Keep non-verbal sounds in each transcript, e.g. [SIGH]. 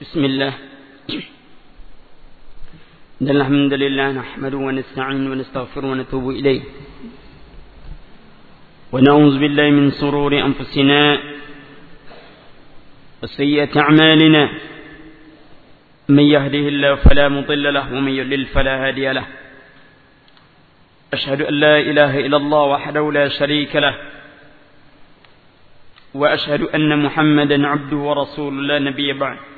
بسم الله. [CLEARS THROAT] إن الحمد لله نحمده ونستعين ونستغفر ونتوب إليه. ونعوذ بالله من سرور أنفسنا وسيئة أعمالنا. من يهده الله فلا مضل له ومن يضلل فلا هادي له. أشهد أن لا إله إلا الله وحده لا شريك له. وأشهد أن محمدا عبده ورسوله لا نبي بعد.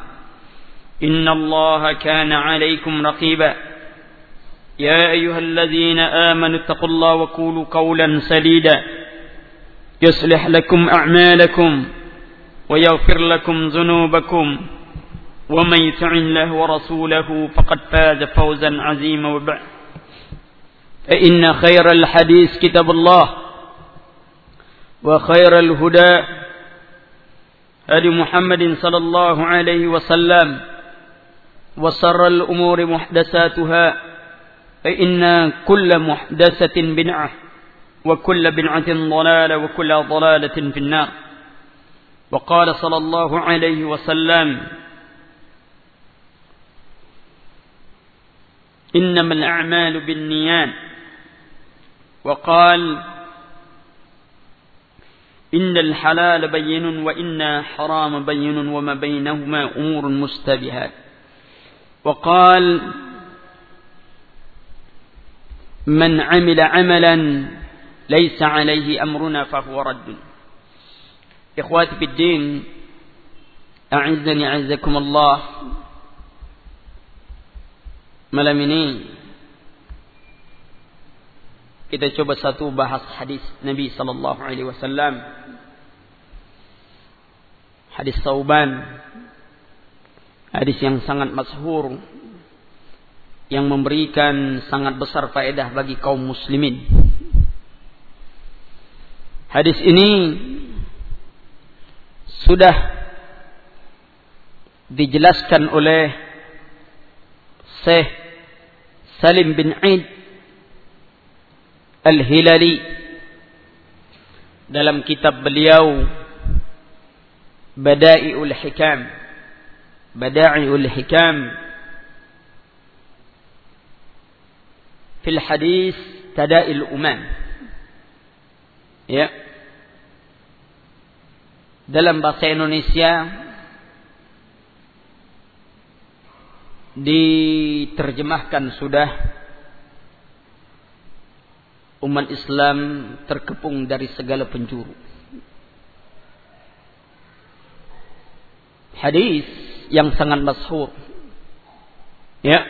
إن الله كان عليكم رقيبا. يا أيها الذين آمنوا اتقوا الله وقولوا قولا سديدا. يصلح لكم أعمالكم ويغفر لكم ذنوبكم. ومن يطع الله ورسوله فقد فاز فوزا عظيما وبعد. فإن خير الحديث كتاب الله وخير الهدى هدي محمد صلى الله عليه وسلم. وسر الأمور محدثاتها فإن كل محدثة بنعة وكل بنعة ضلالة وكل ضلالة في النار. وقال صلى الله عليه وسلم إنما الأعمال بالنيات. وقال إن الحلال بين وإن حرام بين وما بينهما أمور مشتبهات وقال من عمل عملا ليس عليه أمرنا فهو رد. إخواتي في الدين أعزني أعزكم الله. ملمنين kita coba satu حديث hadis صلى الله عليه وسلم حديث Sauban hadis yang sangat masyhur yang memberikan sangat besar faedah bagi kaum muslimin. Hadis ini sudah dijelaskan oleh Syekh Salim bin Aid Al-Hilali dalam kitab beliau Bada'iul Hikam Bada'iul Hikam. Fil hadis Tada'il Uman ya. Dalam bahasa Indonesia diterjemahkan sudah umat Islam terkepung dari segala penjuru. Hadis yang sangat masyhur. Ya.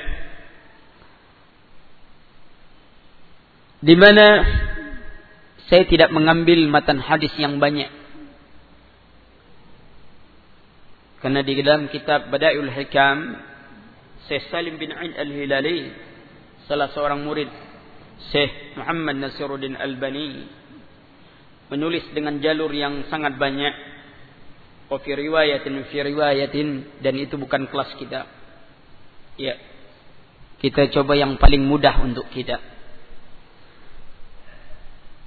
Di mana saya tidak mengambil matan hadis yang banyak. Karena di dalam kitab Bada'iul Hikam Syekh Salim bin Ain Al-Hilali salah seorang murid Syekh Muhammad Nasiruddin Albani menulis dengan jalur yang sangat banyak wa fi riwayatin fi riwayatin dan itu bukan kelas kita. Ya. Kita coba yang paling mudah untuk kita.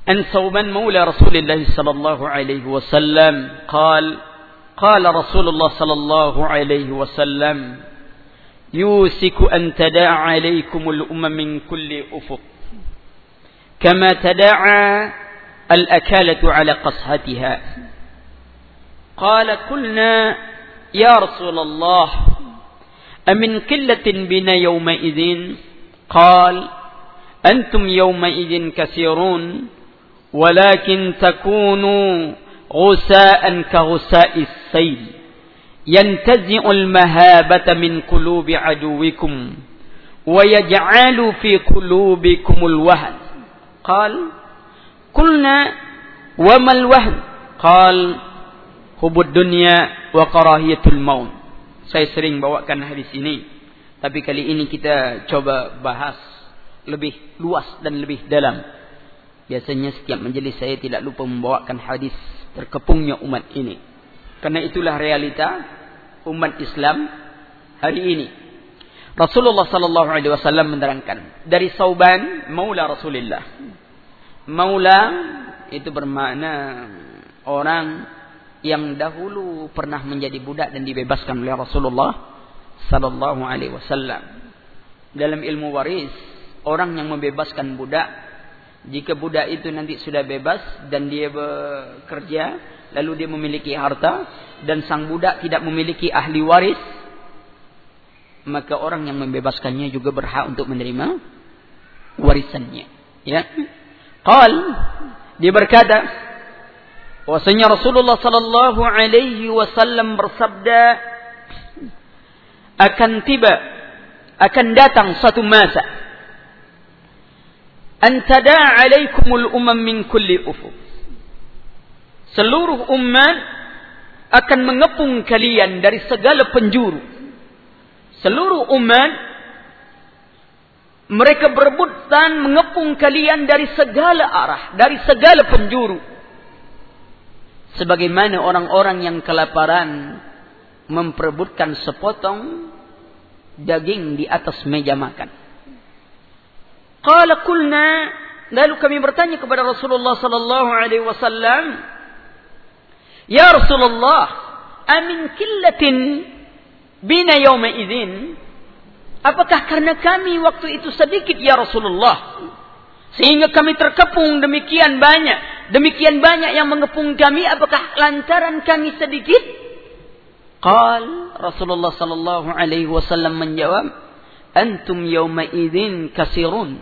An Sauban maula Rasulullah sallallahu alaihi wasallam qal qala Rasulullah sallallahu alaihi wasallam yusiku an tada'a alaikumul umam min kulli ufuq kama tada'a al-akalatu ala qashatiha قال قلنا يا رسول الله أمن قلة بنا يومئذ؟ قال أنتم يومئذ كثيرون ولكن تكونوا غساء كغساء السيل. ينتزع المهابة من قلوب عدوكم ويجعل في قلوبكم الوهن. قال قلنا وما الوهن؟ قال hubud dunia wa karahiyatul maun. Saya sering bawakan hadis ini, tapi kali ini kita coba bahas lebih luas dan lebih dalam. Biasanya setiap majelis saya tidak lupa membawakan hadis terkepungnya umat ini. Karena itulah realita umat Islam hari ini. Rasulullah sallallahu alaihi wasallam menerangkan dari Sauban Maula Rasulullah. Maula itu bermakna orang yang dahulu pernah menjadi budak dan dibebaskan oleh Rasulullah sallallahu alaihi wasallam. Dalam ilmu waris, orang yang membebaskan budak jika budak itu nanti sudah bebas dan dia bekerja, lalu dia memiliki harta dan sang budak tidak memiliki ahli waris, maka orang yang membebaskannya juga berhak untuk menerima warisannya. Ya. Qal dia berkata bahwasanya Rasulullah sallallahu alaihi wasallam bersabda akan tiba akan datang satu masa antada alaikumul umam min kulli ufuq seluruh umat akan mengepung kalian dari segala penjuru. Seluruh umat mereka berebutan mengepung kalian dari segala arah dari segala penjuru sebagaimana orang-orang yang kelaparan memperebutkan sepotong daging di atas meja makan. Qala kulna lalu kami bertanya kepada Rasulullah sallallahu alaihi wasallam, "Ya Rasulullah, amin killatin bina yawma idzin?" Apakah karena kami waktu itu sedikit ya Rasulullah? Sehingga kami terkepung demikian banyak. Demikian banyak yang mengepung kami. Apakah lantaran kami sedikit? Qal Rasulullah sallallahu alaihi wasallam menjawab, "Antum yawma idzin kasirun."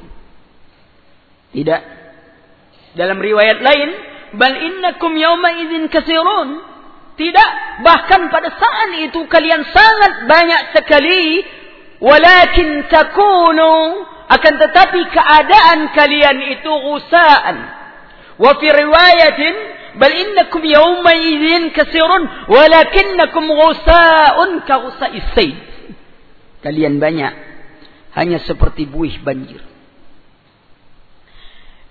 Tidak. Dalam riwayat lain, "Bal innakum yawma idzin kasirun." Tidak, bahkan pada saat itu kalian sangat banyak sekali, walakin takunu akan tetapi keadaan kalian itu usaan. Bal innakum yawma idzin kasirun walakinnakum ghusaa'un ka ghusa'is sayl. Kalian banyak hanya seperti buih banjir.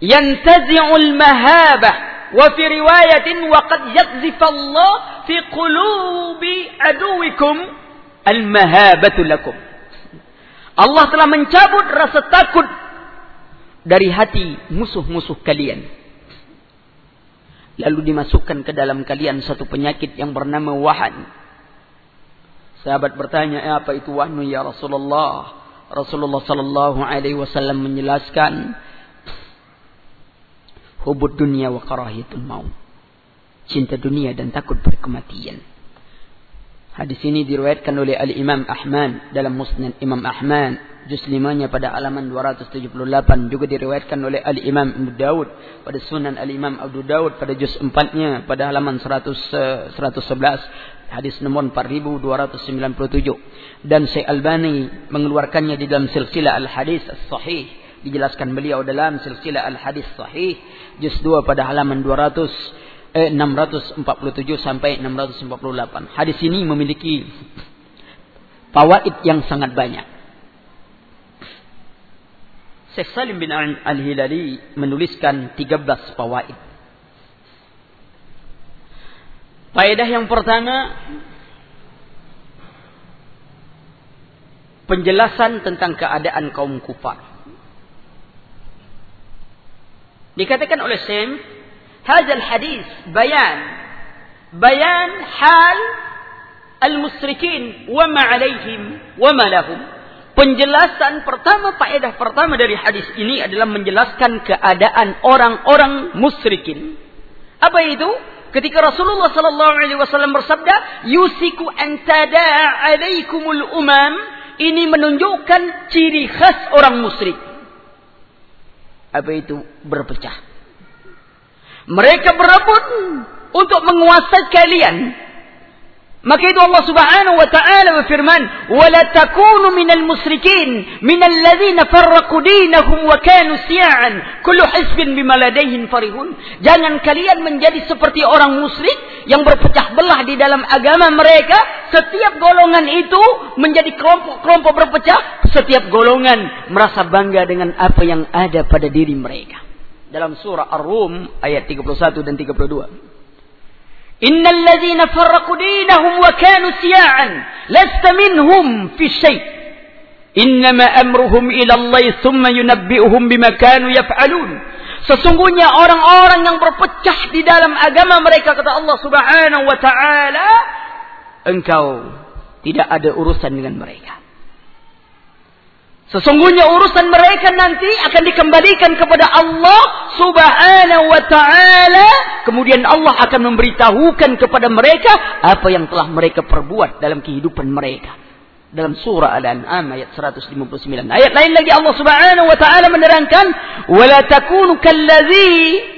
Yantazi'ul mahabah wa fi riwayatin wa qad yaqdhifu Allah fi qulubi aduwikum al-mahabatu lakum. Allah telah mencabut rasa takut dari hati musuh-musuh kalian lalu dimasukkan ke dalam kalian satu penyakit yang bernama wahan. Sahabat bertanya, eh, apa itu wahnu ya Rasulullah? Rasulullah sallallahu alaihi wasallam menjelaskan hubud dunia wa karahiyatul maut. Cinta dunia dan takut pada kematian. Hadis ini diriwayatkan oleh Al Imam Ahmad dalam Musnad Imam Ahmad juz 5-nya pada halaman 278 juga diriwayatkan oleh Al Imam Abu Daud pada Sunan Al Imam Abu Daud pada juz 4-nya pada halaman 100 111 hadis nomor 4297 dan Syekh Albani mengeluarkannya di dalam silsilah Al Hadis Sahih dijelaskan beliau dalam silsilah Al Hadis Sahih juz 2 pada halaman 200 eh, 647 sampai 648. Hadis ini memiliki fawaid yang sangat banyak. Syekh Salim bin Al-Hilali menuliskan 13 fawaid. Faedah yang pertama penjelasan tentang keadaan kaum kufar. Dikatakan oleh Syekh هذا الحديث بيان بيان حال المشركين وما عليهم وما لهم Penjelasan pertama faedah pertama dari hadis ini adalah menjelaskan keadaan orang-orang musyrikin. Apa itu? Ketika Rasulullah sallallahu alaihi wasallam bersabda, "Yusiku an tada'a 'alaikumul umam." Ini menunjukkan ciri khas orang musyrik. Apa itu? Berpecah. Mereka berebut untuk menguasai kalian. Maka itu Allah Subhanahu wa taala berfirman, "Wa la takunu minal musyrikin, minal ladzina farraqu dinahum wa kanu siya'an, kullu hizbin bima ladaihim farihun." Jangan kalian menjadi seperti orang musyrik yang berpecah belah di dalam agama mereka. Setiap golongan itu menjadi kelompok-kelompok berpecah, setiap golongan merasa bangga dengan apa yang ada pada diri mereka dalam surah Ar-Rum ayat 31 dan 32. Innal ladzina farraqu dinahum wa kanu siya'an lasta minhum fi syai'. Innama amruhum ila Allah thumma yunabbi'uhum bima kanu yaf'alun. Sesungguhnya orang-orang yang berpecah di dalam agama mereka kata Allah Subhanahu wa taala engkau tidak ada urusan dengan mereka. Sesungguhnya urusan mereka nanti akan dikembalikan kepada Allah subhanahu wa ta'ala. Kemudian Allah akan memberitahukan kepada mereka apa yang telah mereka perbuat dalam kehidupan mereka. Dalam surah Al-An'am ayat 159. Ayat lain lagi Allah subhanahu wa ta'ala menerangkan. وَلَا تَكُونُ كَالَّذِي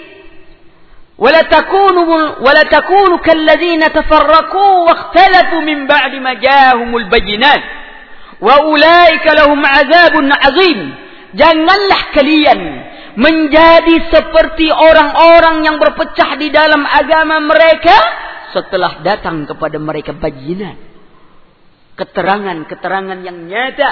ولا تكونوا ولا تكونوا كالذين تفرقوا واختلفوا من بعد ما جاءهم البينات wa ulaika lahum azabun azim. Janganlah kalian menjadi seperti orang-orang yang berpecah di dalam agama mereka setelah datang kepada mereka bajinan keterangan-keterangan yang nyata.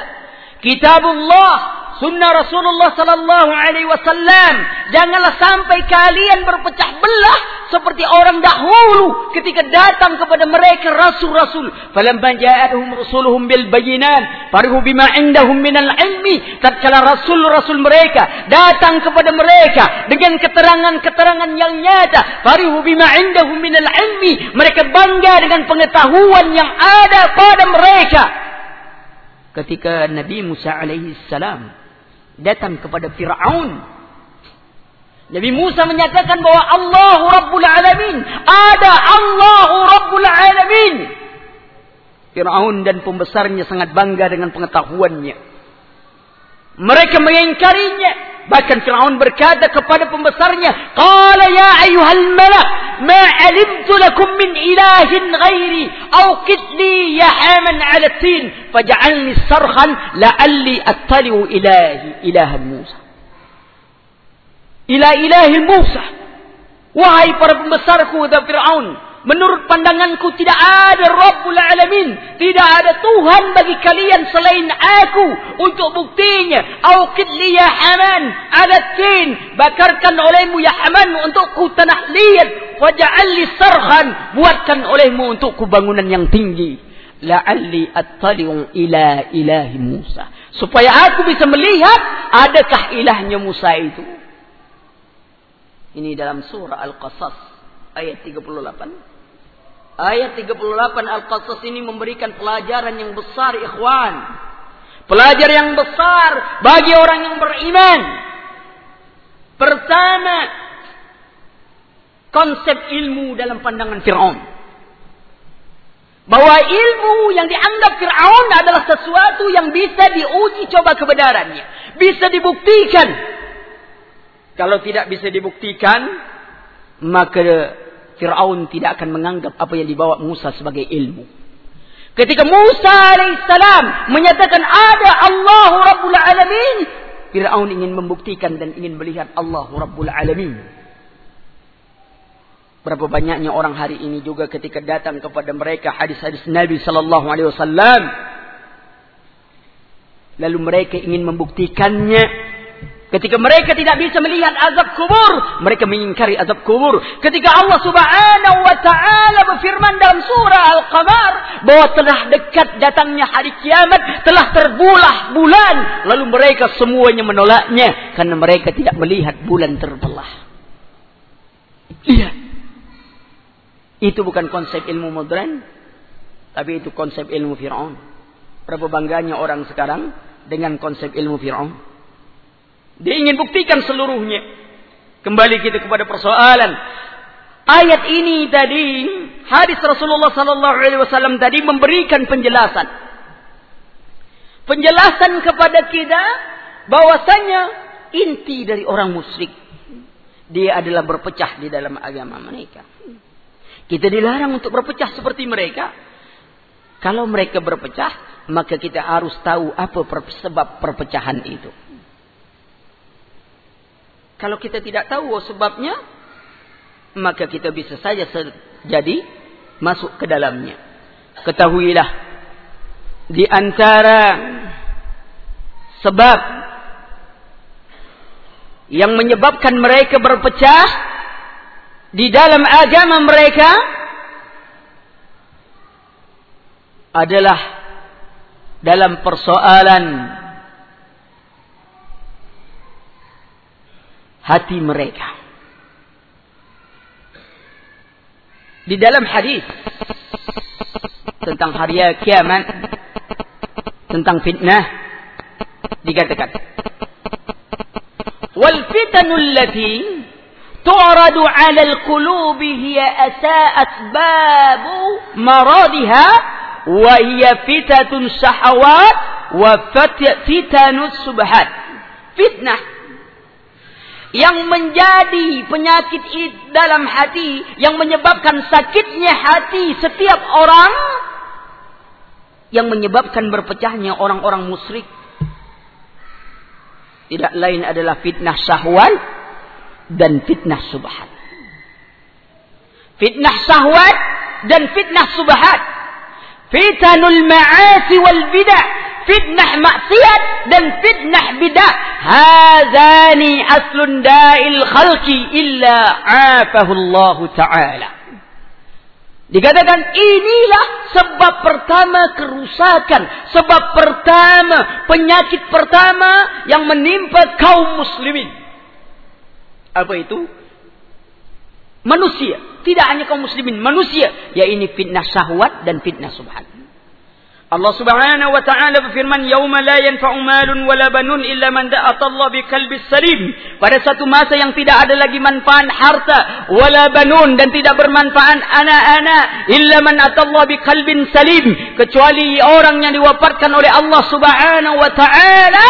Kitabullah sunnah Rasulullah sallallahu alaihi wasallam. Janganlah sampai kalian berpecah belah seperti orang dahulu ketika datang kepada mereka rasul-rasul. Falamma ja'atuhum rusuluhum bil bayyinat farihu bima indahum minal ilmi. Tatkala rasul-rasul mereka datang kepada mereka dengan keterangan-keterangan yang nyata, farihu bima indahum minal ilmi. Mereka bangga dengan pengetahuan yang ada pada mereka. Ketika Nabi Musa alaihi salam datang kepada Fir'aun. Nabi Musa menyatakan bahwa Allahu Rabbul Alamin. Ada Allahu Rabbul Alamin. Fir'aun dan pembesarnya sangat bangga dengan pengetahuannya. Mereka mengingkarinya. Bahkan Fir'aun berkata kepada pembesarnya, Qala ya ayuhal malak, ma alimtu lakum min ilahin ghairi, awqid li ya haman ala tin, faja'alni sarhan la'alli attali'u ilahi, ilahan Musa. Ila ilahi Musa. Wahai para pembesarku, dan Fir'aun, Menurut pandanganku tidak ada Rabbul Alamin. Tidak ada Tuhan bagi kalian selain aku. Untuk buktinya. Awqid li ya Haman. Adatin. Bakarkan olehmu ya Haman untukku tanah liat. Waja'al li sarhan. Buatkan olehmu untukku bangunan yang tinggi. La'alli attali'u ila ilahi Musa. Supaya aku bisa melihat adakah ilahnya Musa itu. Ini dalam surah Al-Qasas ayat 38. Ayat 38 Al-Qasas ini memberikan pelajaran yang besar ikhwan. Pelajaran yang besar bagi orang yang beriman. Pertama, konsep ilmu dalam pandangan Fir'aun. Bahwa ilmu yang dianggap Fir'aun adalah sesuatu yang bisa diuji coba kebenarannya. Bisa dibuktikan. Kalau tidak bisa dibuktikan, maka Fir'aun tidak akan menganggap apa yang dibawa Musa sebagai ilmu. Ketika Musa alaihissalam menyatakan ada Allah Rabbul Alamin, Fir'aun ingin membuktikan dan ingin melihat Allah Rabbul Alamin. Berapa banyaknya orang hari ini juga ketika datang kepada mereka hadis-hadis Nabi sallallahu alaihi wasallam lalu mereka ingin membuktikannya Ketika mereka tidak bisa melihat azab kubur, mereka mengingkari azab kubur. Ketika Allah Subhanahu wa taala berfirman dalam surah Al-Qamar bahwa telah dekat datangnya hari kiamat, telah terbulah bulan, lalu mereka semuanya menolaknya karena mereka tidak melihat bulan terbelah. Iya. Itu bukan konsep ilmu modern, tapi itu konsep ilmu Firaun. Berapa bangganya orang sekarang dengan konsep ilmu Firaun? Dia ingin buktikan seluruhnya. Kembali kita kepada persoalan. Ayat ini tadi, hadis Rasulullah sallallahu alaihi wasallam tadi memberikan penjelasan. Penjelasan kepada kita bahwasanya inti dari orang musyrik dia adalah berpecah di dalam agama mereka. Kita dilarang untuk berpecah seperti mereka. Kalau mereka berpecah, maka kita harus tahu apa sebab perpecahan itu. Kalau kita tidak tahu sebabnya, maka kita bisa saja jadi masuk ke dalamnya. Ketahuilah di antara sebab yang menyebabkan mereka berpecah di dalam agama mereka adalah dalam persoalan hati mereka. Di dalam hadis tentang hari kiamat, tentang fitnah, dikatakan, "Wal fitanul lati تعرض على القلوب هي أسباب مرادها وهي فتة الشهوات وفتن السبحات fitnah yang menjadi penyakit dalam hati yang menyebabkan sakitnya hati setiap orang yang menyebabkan berpecahnya orang-orang musyrik. Tidak lain adalah fitnah syahwat dan fitnah subhat fitnah syahwat dan fitnah subhat fitanul ma'asi wal bidah. Fitnah maksiat dan fitnah bidah. Hazani aslun da'il khalqi illa afahu Allah Ta'ala. Dikatakan inilah sebab pertama kerusakan. Sebab pertama, penyakit pertama yang menimpa kaum muslimin. Apa itu? Manusia. Tidak hanya kaum muslimin, manusia. Ya ini fitnah syahwat dan fitnah subhan. Allah Subhanahu wa taala berfirman, "Yauma la yanfa'u malun wala banun illa man da'a Allah biqalbis salim." Pada satu masa yang tidak ada lagi manfaat harta wala banun dan tidak bermanfaat anak-anak illa man atallah biqalbin salim, kecuali orang yang diwafatkan oleh Allah Subhanahu wa taala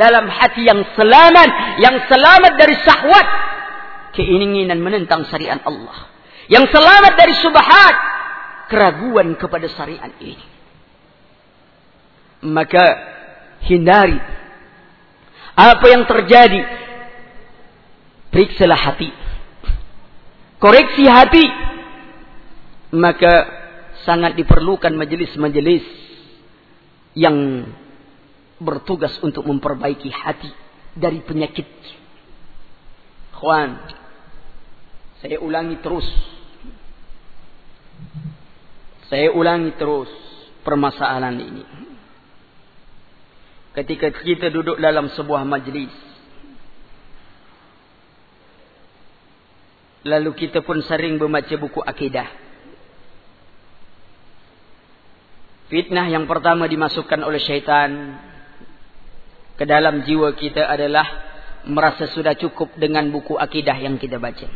dalam hati yang selamat, yang selamat dari syahwat, keinginan menentang syariat Allah. Yang selamat dari subhat, keraguan kepada syariat ini maka hindari. Apa yang terjadi? Periksalah hati. Koreksi hati. Maka sangat diperlukan majelis-majelis yang bertugas untuk memperbaiki hati dari penyakit. Kawan, saya ulangi terus. Saya ulangi terus permasalahan ini ketika kita duduk dalam sebuah majlis. Lalu kita pun sering membaca buku akidah. Fitnah yang pertama dimasukkan oleh syaitan ke dalam jiwa kita adalah merasa sudah cukup dengan buku akidah yang kita baca.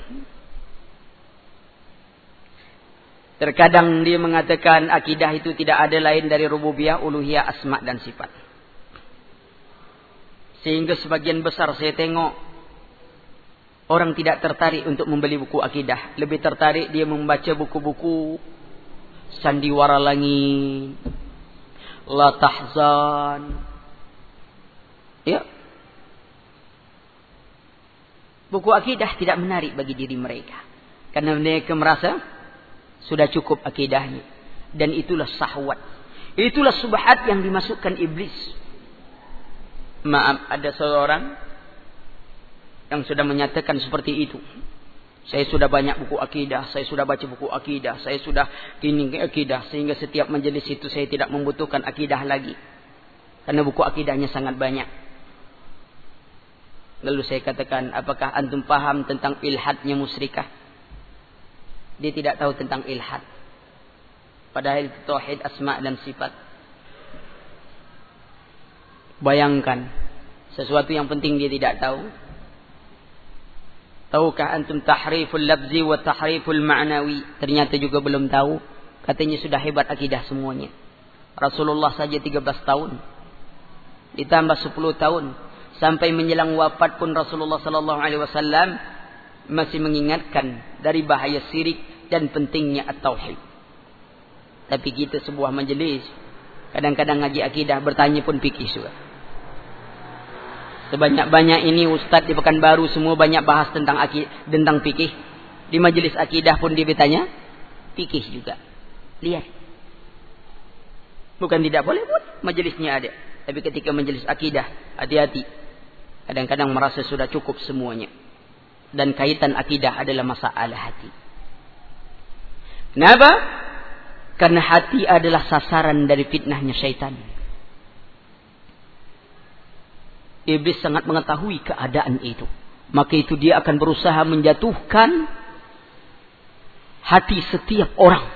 Terkadang dia mengatakan akidah itu tidak ada lain dari rububiyah, uluhiyah, asma dan sifat. Sehingga sebagian besar saya tengok orang tidak tertarik untuk membeli buku akidah. Lebih tertarik dia membaca buku-buku sandiwara langit, la tahzan. Ya. Buku akidah tidak menarik bagi diri mereka. Karena mereka merasa sudah cukup akidahnya. Dan itulah sahwat. Itulah subhat yang dimasukkan iblis Maaf, ada seorang yang sudah menyatakan seperti itu. Saya sudah banyak buku akidah, saya sudah baca buku akidah, saya sudah kini akidah sehingga setiap majelis itu saya tidak membutuhkan akidah lagi. Karena buku akidahnya sangat banyak. Lalu saya katakan, apakah antum paham tentang ilhadnya musyrikah? Dia tidak tahu tentang ilhad. Padahal itu tauhid asma dan sifat. Bayangkan sesuatu yang penting dia tidak tahu. Tahukah antum tahriful labzi wa tahriful ma'nawi? Ternyata juga belum tahu. Katanya sudah hebat akidah semuanya. Rasulullah saja 13 tahun. Ditambah 10 tahun. Sampai menjelang wafat pun Rasulullah sallallahu alaihi wasallam masih mengingatkan dari bahaya syirik dan pentingnya at-tauhid. Tapi kita sebuah majelis. Kadang-kadang ngaji akidah bertanya pun fikih juga. Sebanyak-banyak ini ustaz di Pekanbaru semua banyak bahas tentang akidah, tentang fikih. Di majelis akidah pun dia bertanya fikih juga. Lihat. Bukan tidak boleh pun majelisnya ada. Tapi ketika majelis akidah, hati-hati. Kadang-kadang merasa sudah cukup semuanya. Dan kaitan akidah adalah masalah hati. Kenapa? Karena hati adalah sasaran dari fitnahnya syaitan. Iblis sangat mengetahui keadaan itu. Maka itu dia akan berusaha menjatuhkan hati setiap orang.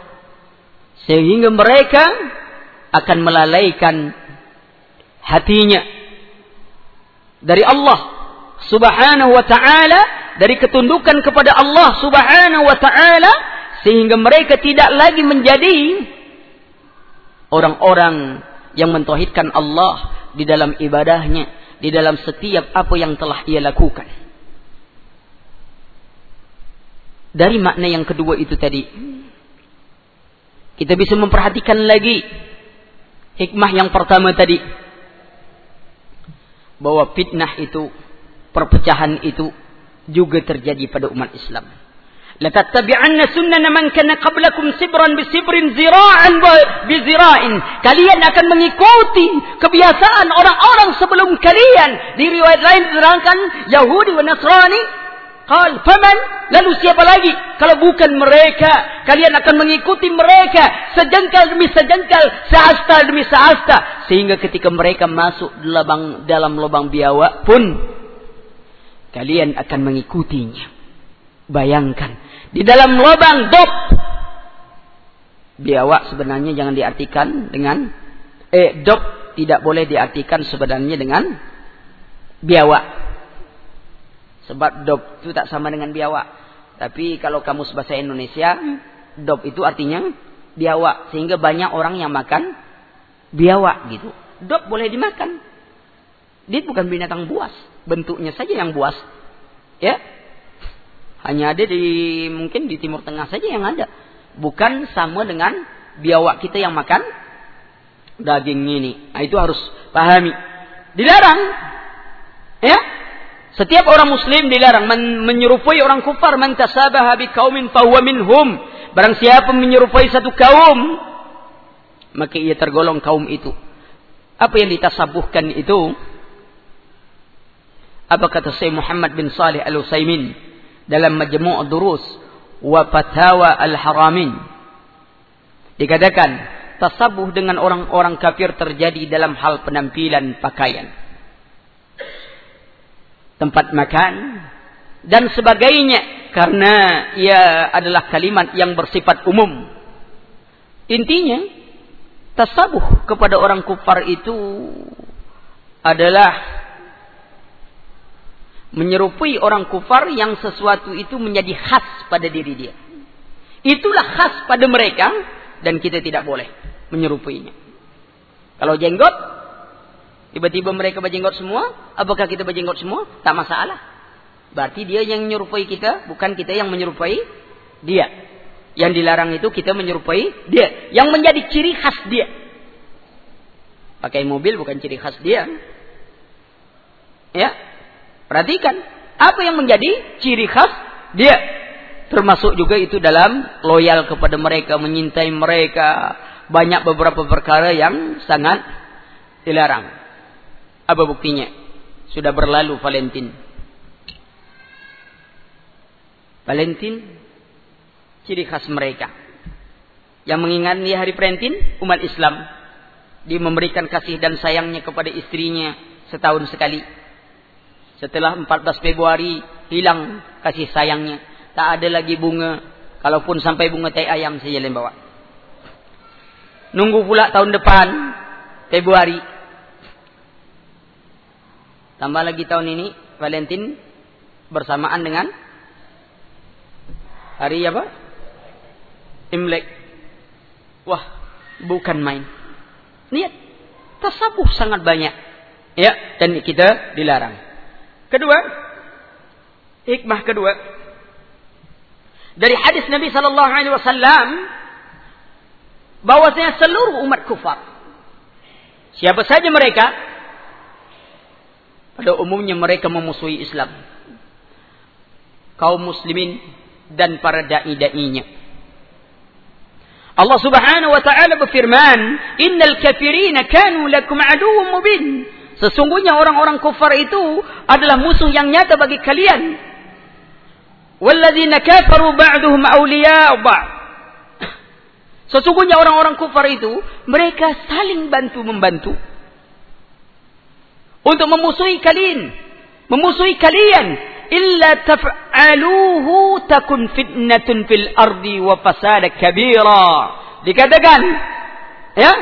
Sehingga mereka akan melalaikan hatinya dari Allah subhanahu wa ta'ala dari ketundukan kepada Allah subhanahu wa ta'ala sehingga mereka tidak lagi menjadi orang-orang yang mentauhidkan Allah di dalam ibadahnya, di dalam setiap apa yang telah ia lakukan. Dari makna yang kedua itu tadi, kita bisa memperhatikan lagi hikmah yang pertama tadi, bahwa fitnah itu, perpecahan itu juga terjadi pada umat Islam. Latattabi'anna sunnana man kana qablakum sibran bisibrin zira'an bizira'in. Kalian akan mengikuti kebiasaan orang-orang sebelum kalian. Di riwayat lain diterangkan Yahudi dan Nasrani. Qal faman lalu siapa lagi kalau bukan mereka kalian akan mengikuti mereka sejengkal demi sejengkal sehasta demi sehasta sehingga ketika mereka masuk lubang dalam lubang biawak pun kalian akan mengikutinya bayangkan di dalam lubang dop. Biawak sebenarnya jangan diartikan dengan eh dop tidak boleh diartikan sebenarnya dengan biawak. Sebab dop itu tak sama dengan biawak. Tapi kalau kamu bahasa Indonesia, dop itu artinya biawak. Sehingga banyak orang yang makan biawak gitu. Dop boleh dimakan. Dia bukan binatang buas. Bentuknya saja yang buas. Ya, hanya ada di mungkin di Timur Tengah saja yang ada. Bukan sama dengan biawak kita yang makan daging ini. Nah, itu harus pahami. Dilarang. Ya. Setiap orang muslim dilarang men menyerupai orang kufar man tasabaha biqaumin fahuwa minhum. Barang siapa menyerupai satu kaum maka ia tergolong kaum itu. Apa yang ditasabuhkan itu? Apa kata Syekh Muhammad bin Salih Al-Utsaimin? Dalam Majmu' Durus wa Fatawa Al-Haramin. Dikatakan, tasabuh dengan orang-orang kafir terjadi dalam hal penampilan pakaian. Tempat makan dan sebagainya karena ia adalah kalimat yang bersifat umum. Intinya, tasabuh kepada orang kufar itu adalah menyerupai orang kufar yang sesuatu itu menjadi khas pada diri dia. Itulah khas pada mereka dan kita tidak boleh menyerupainya. Kalau jenggot, tiba-tiba mereka berjenggot semua, apakah kita berjenggot semua? Tak masalah. Berarti dia yang menyerupai kita, bukan kita yang menyerupai dia. Yang dilarang itu kita menyerupai dia. Yang menjadi ciri khas dia. Pakai mobil bukan ciri khas dia. Ya, Perhatikan apa yang menjadi ciri khas dia. Termasuk juga itu dalam loyal kepada mereka, menyintai mereka. Banyak beberapa perkara yang sangat dilarang. Apa buktinya? Sudah berlalu Valentin. Valentin ciri khas mereka. Yang mengingat hari Valentin umat Islam dia memberikan kasih dan sayangnya kepada istrinya setahun sekali. Setelah 14 Februari hilang kasih sayangnya. Tak ada lagi bunga. Kalaupun sampai bunga tai ayam saja yang bawa. Nunggu pula tahun depan Februari. Tambah lagi tahun ini Valentin bersamaan dengan hari apa? Imlek. Wah, bukan main. Niat tasabuh sangat banyak. Ya, dan kita dilarang. Kedua, hikmah kedua dari hadis Nabi sallallahu alaihi wasallam bahwasanya seluruh umat kufar. Siapa saja mereka? Pada umumnya mereka memusuhi Islam. Kaum muslimin dan para dai-dainya. Allah Subhanahu wa taala berfirman, "Innal kafirina kanu lakum aduwwun mubin." Sesungguhnya orang-orang kufar itu adalah musuh yang nyata bagi kalian. Walladzina kafaru ba'duhum awliya'u ba'd. Sesungguhnya orang-orang kufar itu mereka saling bantu membantu untuk memusuhi kalian, memusuhi kalian. Illa taf'aluhu takun fitnatun fil ardi wa fasada kabira. Dikatakan, ya,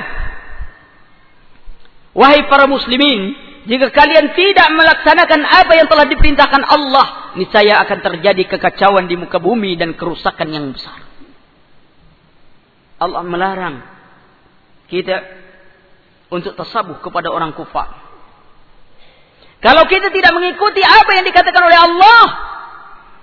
Wahai para muslimin, jika kalian tidak melaksanakan apa yang telah diperintahkan Allah, niscaya akan terjadi kekacauan di muka bumi dan kerusakan yang besar. Allah melarang kita untuk tasabuh kepada orang kufar. Kalau kita tidak mengikuti apa yang dikatakan oleh Allah,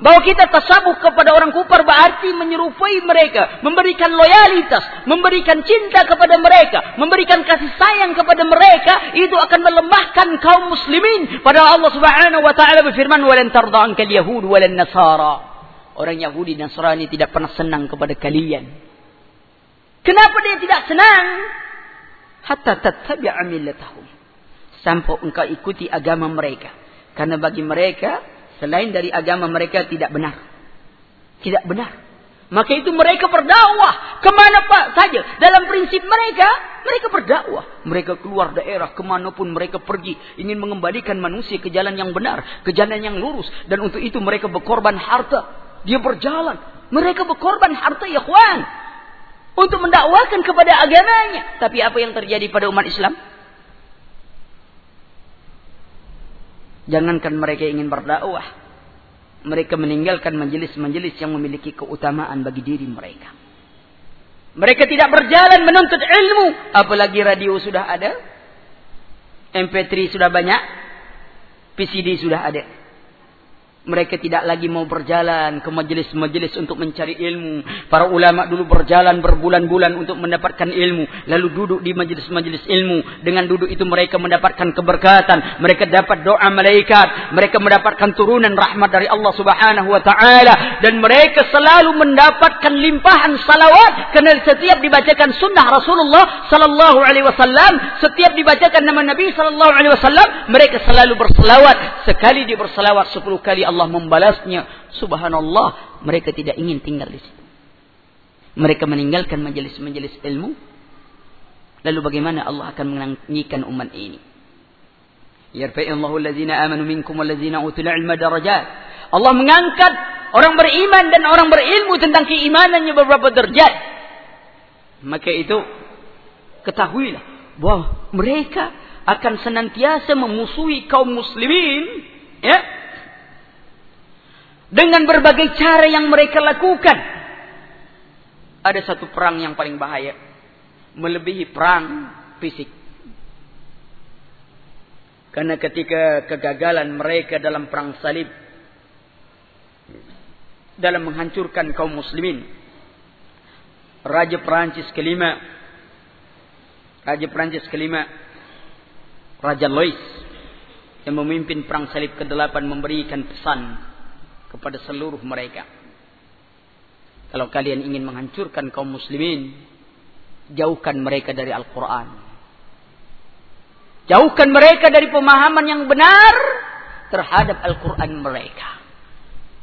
bahwa kita tasabuh kepada orang kufar berarti menyerupai mereka, memberikan loyalitas, memberikan cinta kepada mereka, memberikan kasih sayang kepada mereka, itu akan melemahkan kaum muslimin. Padahal Allah Subhanahu wa taala berfirman, "Walan tarda'an kal yahud walan nasara." Orang Yahudi dan Nasrani tidak pernah senang kepada kalian. Kenapa dia tidak senang? Hatta tattabi'a millatahum. Sampai engkau ikuti agama mereka. Karena bagi mereka selain dari agama mereka tidak benar. Tidak benar. Maka itu mereka berdakwah kemana pak saja. Dalam prinsip mereka, mereka berdakwah. Mereka keluar daerah kemanapun mereka pergi. Ingin mengembalikan manusia ke jalan yang benar. Ke jalan yang lurus. Dan untuk itu mereka berkorban harta. Dia berjalan. Mereka berkorban harta ya kawan. Untuk mendakwakan kepada agamanya. Tapi apa yang terjadi pada umat Islam? Jangankan mereka ingin berdakwah. Mereka meninggalkan majelis-majelis yang memiliki keutamaan bagi diri mereka. Mereka tidak berjalan menuntut ilmu. Apalagi radio sudah ada. MP3 sudah banyak. PCD sudah ada. Mereka tidak lagi mau berjalan ke majelis-majelis untuk mencari ilmu. Para ulama dulu berjalan berbulan-bulan untuk mendapatkan ilmu. Lalu duduk di majelis-majelis ilmu. Dengan duduk itu mereka mendapatkan keberkatan. Mereka dapat doa malaikat. Mereka mendapatkan turunan rahmat dari Allah subhanahu wa ta'ala. Dan mereka selalu mendapatkan limpahan salawat. Kerana setiap dibacakan sunnah Rasulullah sallallahu alaihi wasallam. Setiap dibacakan nama Nabi sallallahu alaihi wasallam. Mereka selalu berselawat. Sekali dia berselawat sepuluh kali Allah membalasnya. Subhanallah, mereka tidak ingin tinggal di situ. Mereka meninggalkan majelis-majelis ilmu. Lalu bagaimana Allah akan menangikan umat ini? Yarfa'illahu allazina amanu minkum wallazina utul ilma darajat. Allah mengangkat orang beriman dan orang berilmu tentang keimanannya beberapa derajat. Maka itu ketahuilah bahwa mereka akan senantiasa memusuhi kaum muslimin ya dengan berbagai cara yang mereka lakukan. Ada satu perang yang paling bahaya. Melebihi perang fisik. Karena ketika kegagalan mereka dalam perang salib. Dalam menghancurkan kaum muslimin. Raja Perancis kelima. Raja Perancis kelima. Raja Louis. Yang memimpin perang salib ke-8 memberikan pesan kepada seluruh mereka. Kalau kalian ingin menghancurkan kaum muslimin, jauhkan mereka dari Al-Quran. Jauhkan mereka dari pemahaman yang benar terhadap Al-Quran mereka.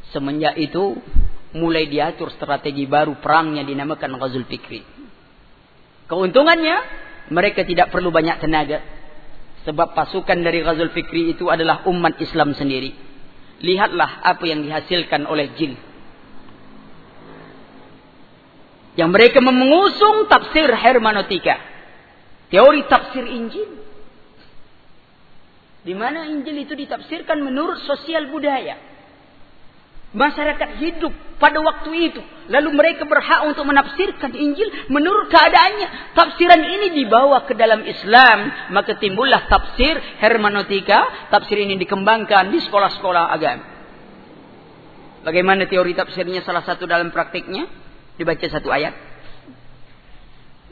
Semenjak itu, mulai diatur strategi baru perangnya dinamakan Ghazul Fikri. Keuntungannya, mereka tidak perlu banyak tenaga. Sebab pasukan dari Ghazul Fikri itu adalah umat Islam sendiri lihatlah apa yang dihasilkan oleh jin. Yang mereka mengusung tafsir hermeneutika. Teori tafsir Injil. Di mana Injil itu ditafsirkan menurut sosial budaya. Masyarakat hidup pada waktu itu. Lalu mereka berhak untuk menafsirkan Injil menurut keadaannya. Tafsiran ini dibawa ke dalam Islam. Maka timbullah tafsir hermeneutika. Tafsir ini dikembangkan di sekolah-sekolah agama. Bagaimana teori tafsirnya salah satu dalam praktiknya? Dibaca satu ayat.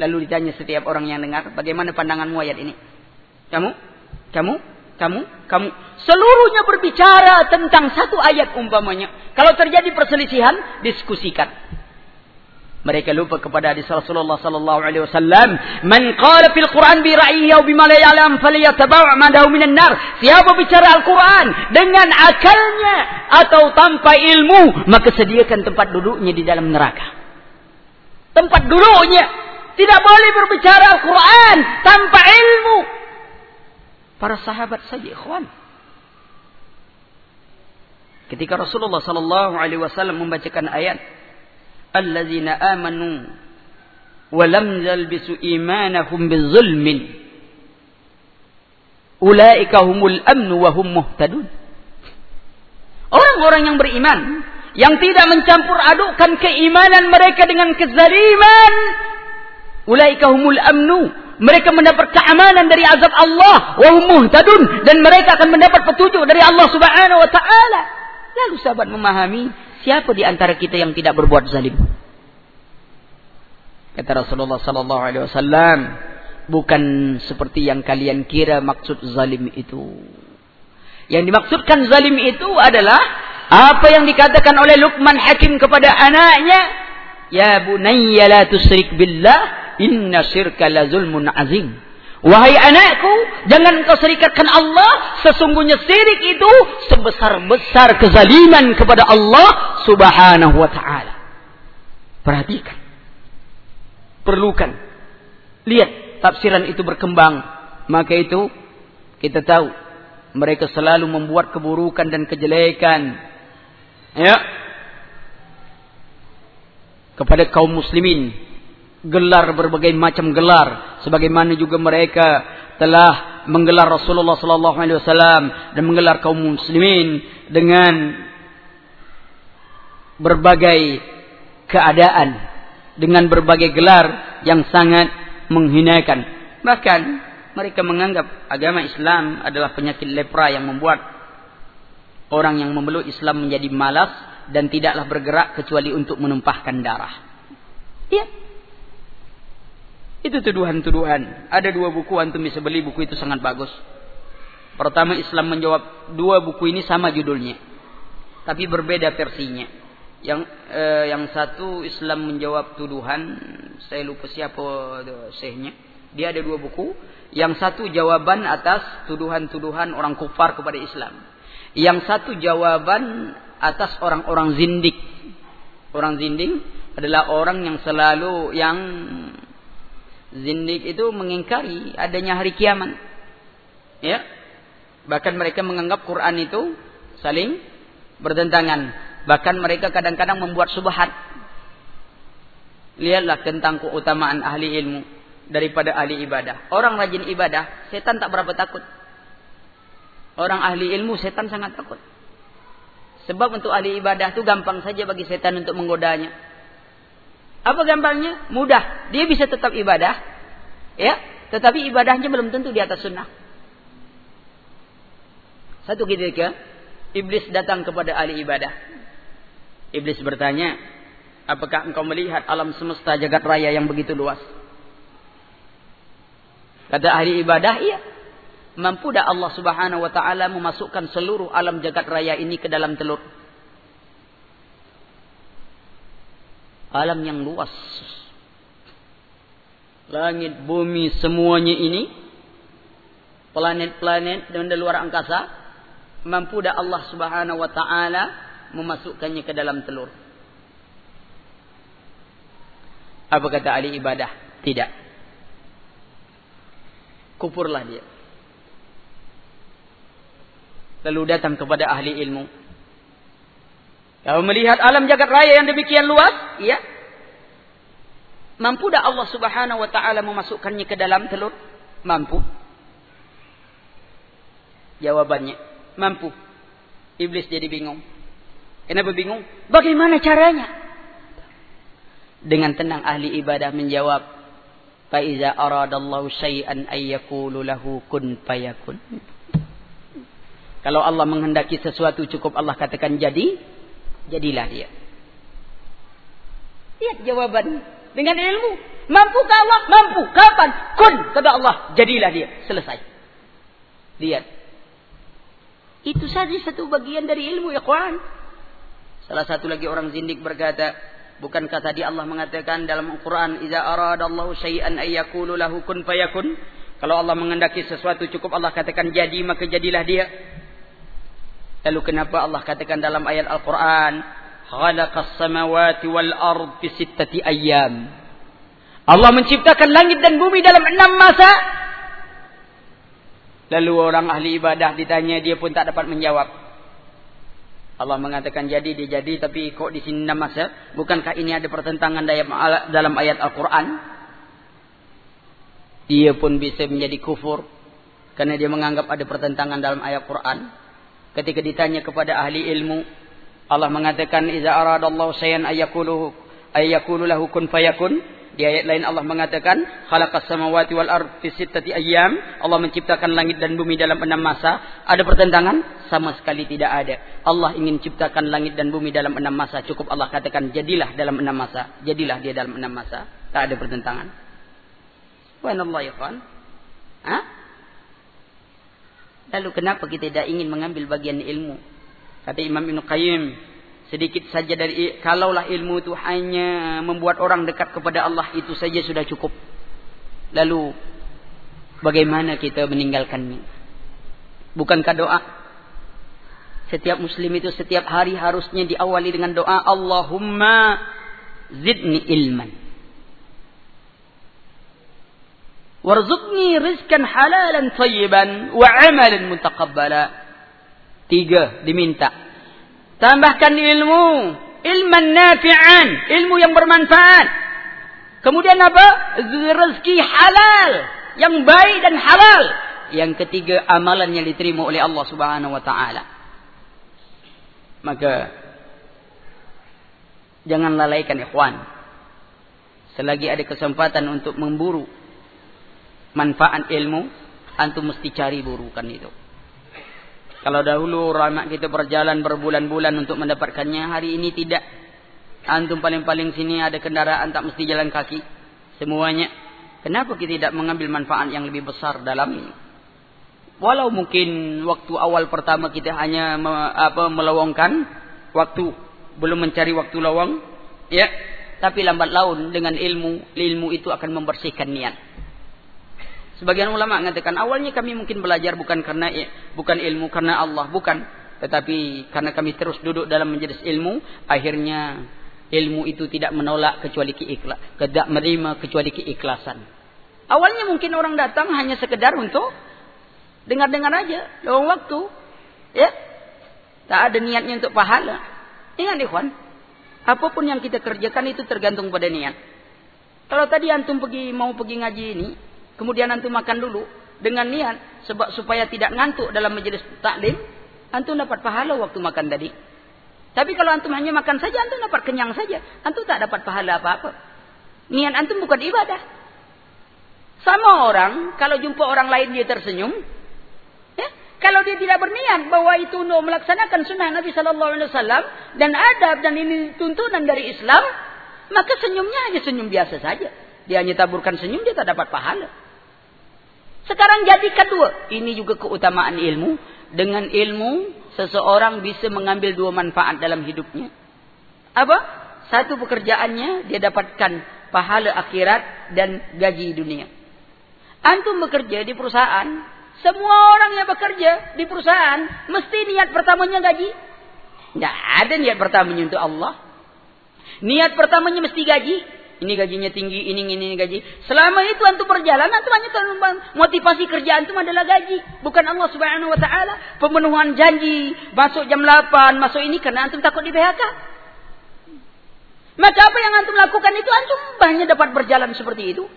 Lalu ditanya setiap orang yang dengar, bagaimana pandanganmu ayat ini? Kamu? Kamu? Kamu? Kamu? Seluruhnya berbicara tentang satu ayat umpamanya. Kalau terjadi perselisihan, diskusikan. Mereka lupa kepada hadis Rasulullah sallallahu alaihi wasallam, "Man qala fil Qur'an bi ra'yihi aw bima la ya'lam falyatabawa ma dahu minan nar." Siapa bicara Al-Qur'an dengan akalnya atau tanpa ilmu, maka sediakan tempat duduknya di dalam neraka. Tempat duduknya tidak boleh berbicara Al-Quran tanpa ilmu. Para sahabat saja, ikhwan. Ketika Rasulullah sallallahu alaihi wasallam membacakan ayat alladzina amanu wa lam yalbisu imanahum bizulmin ulaika humul amnu wa hum muhtadun. Orang-orang yang beriman yang tidak mencampur adukkan keimanan mereka dengan kezaliman Ulaika humul amnu. Mereka mendapat keamanan dari azab Allah. Wa muhtadun. Dan mereka akan mendapat petunjuk dari Allah subhanahu wa ta'ala. Lalu sahabat memahami. Siapa di antara kita yang tidak berbuat zalim? Kata Rasulullah sallallahu alaihi wasallam, bukan seperti yang kalian kira maksud zalim itu. Yang dimaksudkan zalim itu adalah apa yang dikatakan oleh Luqman Hakim kepada anaknya, "Ya bunayya la tusyrik billah, Inna syirka la zulmun azim. Wahai anakku, jangan kau serikatkan Allah. Sesungguhnya syirik itu sebesar-besar kezaliman kepada Allah subhanahu wa ta'ala. Perhatikan. Perlukan. Lihat tafsiran itu berkembang. Maka itu kita tahu. Mereka selalu membuat keburukan dan kejelekan. Ya. Kepada kaum muslimin gelar berbagai macam gelar sebagaimana juga mereka telah menggelar Rasulullah sallallahu alaihi wasallam dan menggelar kaum muslimin dengan berbagai keadaan dengan berbagai gelar yang sangat menghinakan bahkan mereka menganggap agama Islam adalah penyakit lepra yang membuat orang yang memeluk Islam menjadi malas dan tidaklah bergerak kecuali untuk menumpahkan darah. Ya, itu tuduhan-tuduhan. Ada dua buku antum bisa beli buku itu sangat bagus. Pertama Islam menjawab dua buku ini sama judulnya. Tapi berbeda versinya. Yang eh, yang satu Islam menjawab tuduhan, saya lupa siapa sehnya. Dia ada dua buku. Yang satu jawaban atas tuduhan-tuduhan orang kufar kepada Islam. Yang satu jawaban atas orang-orang zindik. Orang zindik adalah orang yang selalu yang Zindik itu mengingkari adanya hari kiamat. Ya. Bahkan mereka menganggap Quran itu saling bertentangan. Bahkan mereka kadang-kadang membuat subhat. Lihatlah tentang keutamaan ahli ilmu daripada ahli ibadah. Orang rajin ibadah, setan tak berapa takut. Orang ahli ilmu, setan sangat takut. Sebab untuk ahli ibadah itu gampang saja bagi setan untuk menggodanya. Apa gampangnya? Mudah. Dia bisa tetap ibadah. Ya. Tetapi ibadahnya belum tentu di atas sunnah. Satu ketika. Iblis datang kepada ahli ibadah. Iblis bertanya. Apakah engkau melihat alam semesta jagat raya yang begitu luas? Kata ahli ibadah, iya. Mampu dah Allah subhanahu wa ta'ala memasukkan seluruh alam jagat raya ini ke dalam telur. Alam yang luas. Langit, bumi, semuanya ini. Planet-planet dan luar angkasa. Mampu dah Allah subhanahu wa ta'ala memasukkannya ke dalam telur. Apa kata ahli ibadah? Tidak. Kupurlah dia. Lalu datang kepada ahli ilmu. Kalau melihat alam jagat raya yang demikian luas, ya. Mampu dah Allah Subhanahu wa taala memasukkannya ke dalam telur? Mampu. Jawabannya, mampu. Iblis jadi bingung. Kenapa bingung? Bagaimana caranya? Dengan tenang ahli ibadah menjawab, "Fa aradallahu syai'an ay yaqulu lahu kun fayakun." Kalau Allah menghendaki sesuatu cukup Allah katakan jadi, jadilah dia. Lihat jawaban dengan ilmu. Mampukah Allah? Mampu. Kapan? Kun. Kata Allah. Jadilah dia. Selesai. Lihat. Itu saja satu bagian dari ilmu ya kawan. Salah satu lagi orang zindik berkata, bukankah tadi Allah mengatakan dalam Al-Quran, Iza aradallahu syai'an ayyakulu lahu kun fayakun. Kalau Allah mengendaki sesuatu cukup Allah katakan jadi maka jadilah dia. Lalu kenapa Allah katakan dalam ayat Al-Quran, Khalaqas samawati wal ard fi sittati ayyam. Allah menciptakan langit dan bumi dalam enam masa. Lalu orang ahli ibadah ditanya dia pun tak dapat menjawab. Allah mengatakan jadi dia jadi tapi kok di sini enam masa? Bukankah ini ada pertentangan dalam ayat Al-Quran? Dia pun bisa menjadi kufur karena dia menganggap ada pertentangan dalam ayat Al-Quran. Ketika ditanya kepada ahli ilmu, Allah mengatakan iza aradallahu sayan ayyakulu ayyakulu lahu kun fayakun di ayat lain Allah mengatakan, "Khalaqas samawati wal ard fi sittati ayyam." Allah menciptakan langit dan bumi dalam enam masa. Ada pertentangan? Sama sekali tidak ada. Allah ingin ciptakan langit dan bumi dalam enam masa. Cukup Allah katakan, "Jadilah dalam enam masa." Jadilah dia dalam enam masa. Tak ada pertentangan. Wa ya Hah? Lalu kenapa kita tidak ingin mengambil bagian ilmu? Kata Imam Ibn Qayyim, Sedikit saja dari kalaulah ilmu itu hanya membuat orang dekat kepada Allah itu saja sudah cukup. Lalu bagaimana kita meninggalkannya? Bukankah doa? Setiap muslim itu setiap hari harusnya diawali dengan doa Allahumma zidni ilman. Warzuqni rizkan halalan tayyiban wa amalan mutaqabbala. Tiga diminta Tambahkan ilmu. Ilman nafi'an. Ilmu yang bermanfaat. Kemudian apa? Rezeki halal. Yang baik dan halal. Yang ketiga amalan yang diterima oleh Allah subhanahu wa ta'ala. Maka. Jangan lalaikan ikhwan. Selagi ada kesempatan untuk memburu. Manfaat ilmu. Antum mesti cari burukan itu. Kalau dahulu ulama kita berjalan berbulan-bulan untuk mendapatkannya, hari ini tidak. Antum paling-paling sini ada kendaraan tak mesti jalan kaki. Semuanya. Kenapa kita tidak mengambil manfaat yang lebih besar dalam? Walau mungkin waktu awal pertama kita hanya me, apa melowongkan waktu, belum mencari waktu lowong, ya. Tapi lambat laun dengan ilmu, ilmu itu akan membersihkan niat. Sebagian ulama mengatakan awalnya kami mungkin belajar bukan karena bukan ilmu karena Allah, bukan, tetapi karena kami terus duduk dalam majelis ilmu, akhirnya ilmu itu tidak menolak kecuali keikhlas, tidak menerima kecuali keikhlasan. Awalnya mungkin orang datang hanya sekedar untuk dengar-dengar aja, dalam waktu, ya, tak ada niatnya untuk pahala. Ingat ikhwan, apa pun yang kita kerjakan itu tergantung pada niat. Kalau tadi antum pergi mau pergi ngaji ini, Kemudian antum makan dulu dengan niat sebab supaya tidak ngantuk dalam majelis taklim, antum dapat pahala waktu makan tadi. Tapi kalau antum hanya makan saja, antum dapat kenyang saja. Antum tak dapat pahala apa-apa. Niat antum bukan ibadah. Sama orang, kalau jumpa orang lain dia tersenyum. Ya? Kalau dia tidak berniat bahwa itu untuk melaksanakan sunnah Nabi Sallallahu Alaihi Wasallam dan adab dan ini tuntunan dari Islam, maka senyumnya hanya senyum biasa saja. Dia hanya taburkan senyum, dia tak dapat pahala. Sekarang jadikan dua. Ini juga keutamaan ilmu. Dengan ilmu, seseorang bisa mengambil dua manfaat dalam hidupnya. Apa? Satu pekerjaannya, dia dapatkan pahala akhirat dan gaji dunia. Antum bekerja di perusahaan. Semua orang yang bekerja di perusahaan, mesti niat pertamanya gaji. Tidak ada niat pertamanya untuk Allah. Niat pertamanya mesti gaji. Ini gajinya tinggi, ini ini, ini gaji. Selama itu antum berjalan, antum hanya motivasi kerja antum adalah gaji, bukan Allah Subhanahu wa taala. Pemenuhan janji, masuk jam 8, masuk ini karena antum takut di PHK. Maka apa yang antum lakukan itu antum banyak dapat berjalan seperti itu.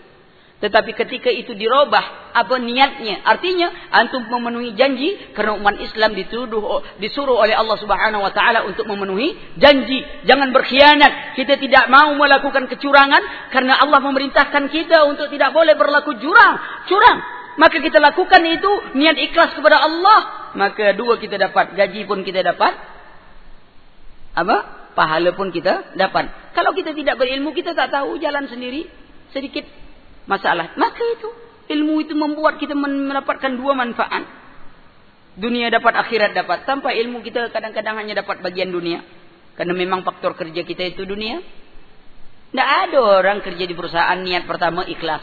Tetapi ketika itu dirubah apa niatnya? Artinya antum memenuhi janji karena umat Islam dituduh disuruh oleh Allah Subhanahu wa taala untuk memenuhi janji. Jangan berkhianat. Kita tidak mau melakukan kecurangan karena Allah memerintahkan kita untuk tidak boleh berlaku curang. Curang. Maka kita lakukan itu niat ikhlas kepada Allah. Maka dua kita dapat, gaji pun kita dapat. Apa? Pahala pun kita dapat. Kalau kita tidak berilmu, kita tak tahu jalan sendiri. sedikit masalah. Maka itu ilmu itu membuat kita mendapatkan dua manfaat. Dunia dapat, akhirat dapat. Tanpa ilmu kita kadang-kadang hanya dapat bagian dunia. Karena memang faktor kerja kita itu dunia. Tidak ada orang kerja di perusahaan niat pertama ikhlas.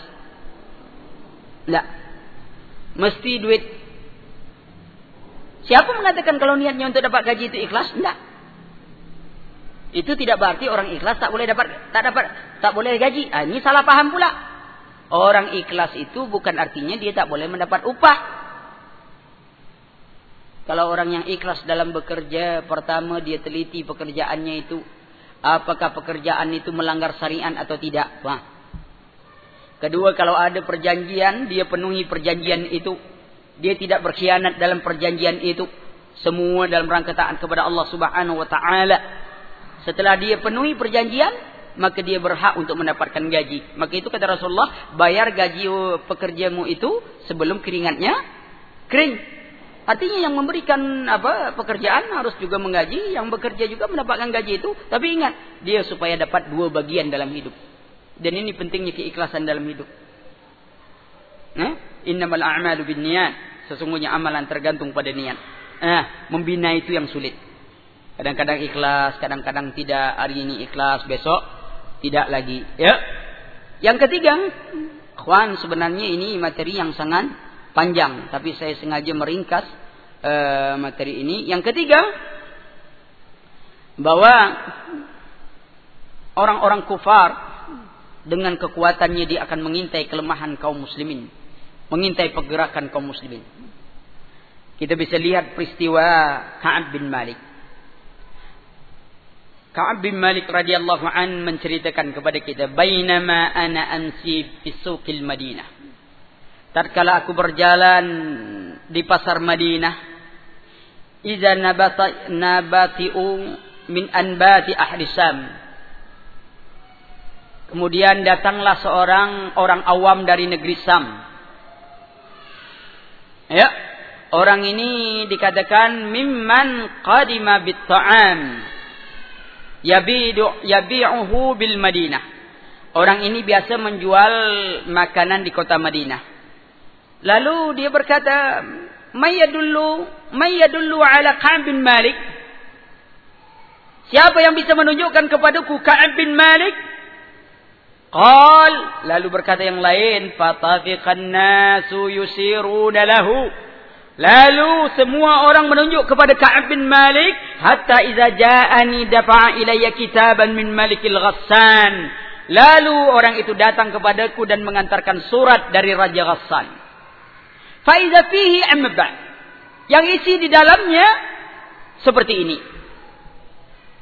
Tidak. Mesti duit. Siapa mengatakan kalau niatnya untuk dapat gaji itu ikhlas? Tidak. Itu tidak berarti orang ikhlas tak boleh dapat tak dapat tak boleh gaji. Ah, ini salah paham pula. Orang ikhlas itu bukan artinya dia tak boleh mendapat upah. Kalau orang yang ikhlas dalam bekerja, pertama dia teliti pekerjaannya itu apakah pekerjaan itu melanggar syariat atau tidak. Wah. Kedua, kalau ada perjanjian, dia penuhi perjanjian itu. Dia tidak berkhianat dalam perjanjian itu. Semua dalam rangka taat kepada Allah Subhanahu wa taala. Setelah dia penuhi perjanjian, maka dia berhak untuk mendapatkan gaji. Maka itu kata Rasulullah, bayar gaji pekerjamu itu sebelum keringatnya kering. Artinya yang memberikan apa pekerjaan harus juga menggaji, yang bekerja juga mendapatkan gaji itu. Tapi ingat, dia supaya dapat dua bagian dalam hidup. Dan ini pentingnya keikhlasan dalam hidup. Nah, innamal a'malu binniyat. Sesungguhnya amalan tergantung pada niat. Nah, membina itu yang sulit. Kadang-kadang ikhlas, kadang-kadang tidak. Hari ini ikhlas, besok tidak lagi. Ya. Yang ketiga, kawan sebenarnya ini materi yang sangat panjang, tapi saya sengaja meringkas uh, materi ini. Yang ketiga, bahwa orang-orang kufar dengan kekuatannya dia akan mengintai kelemahan kaum muslimin, mengintai pergerakan kaum muslimin. Kita bisa lihat peristiwa Ka'ab bin Malik. Ka'ab bin Malik radhiyallahu an menceritakan kepada kita, "Bainama ana ansi fi suqil Madinah." tatkala aku berjalan di pasar Madinah iza nabata nabatiu min anbati ahli Sam. Kemudian datanglah seorang orang awam dari negeri Sam. Ya orang ini dikatakan mimman qadima bit ta'am yabidu yabi'uhu bil Madinah orang ini biasa menjual makanan di kota Madinah Lalu dia berkata, "Mayyadullu mayyadullu ala Ka'ab bin Malik?" Siapa yang bisa menunjukkan kepadaku Ka'ab bin Malik? Qal, lalu berkata yang lain, "Fatafiqan nasu yusiruna lahu." Lalu semua orang menunjuk kepada Ka'ab bin Malik hatta idza ja'ani dafa'a ilayya kitaban min Malikil Ghassan. Lalu orang itu datang kepadaku dan mengantarkan surat dari Raja Ghassan. Faiza fihi amma Yang isi di dalamnya seperti ini.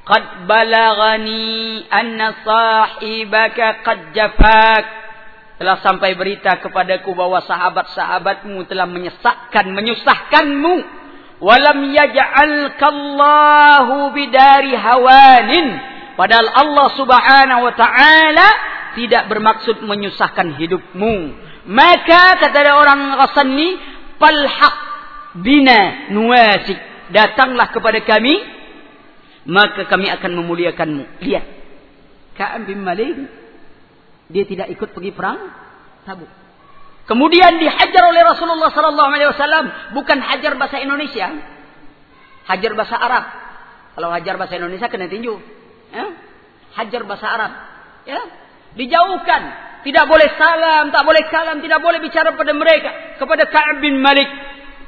Qad balagani anna sahibaka qad jafak. Telah sampai berita kepadaku bahwa sahabat-sahabatmu telah menyesakkan, menyusahkanmu. Walam yaj'alkallahu bidari hawanin. Padahal Allah subhanahu wa ta'ala tidak bermaksud menyusahkan hidupmu. Maka kata orang Ghasani, palhaq bina nuwasik. Datanglah kepada kami, maka kami akan memuliakanmu. Lihat. Ka'ab bin Malik, dia tidak ikut pergi perang Tabuk. Kemudian dihajar oleh Rasulullah sallallahu alaihi wasallam, bukan hajar bahasa Indonesia. Hajar bahasa Arab. Kalau hajar bahasa Indonesia kena tinju. Ya? Hajar bahasa Arab. Ya? Dijauhkan tidak boleh salam, tak boleh kalam, tidak boleh bicara pada mereka. Kepada Ka'ab bin Malik.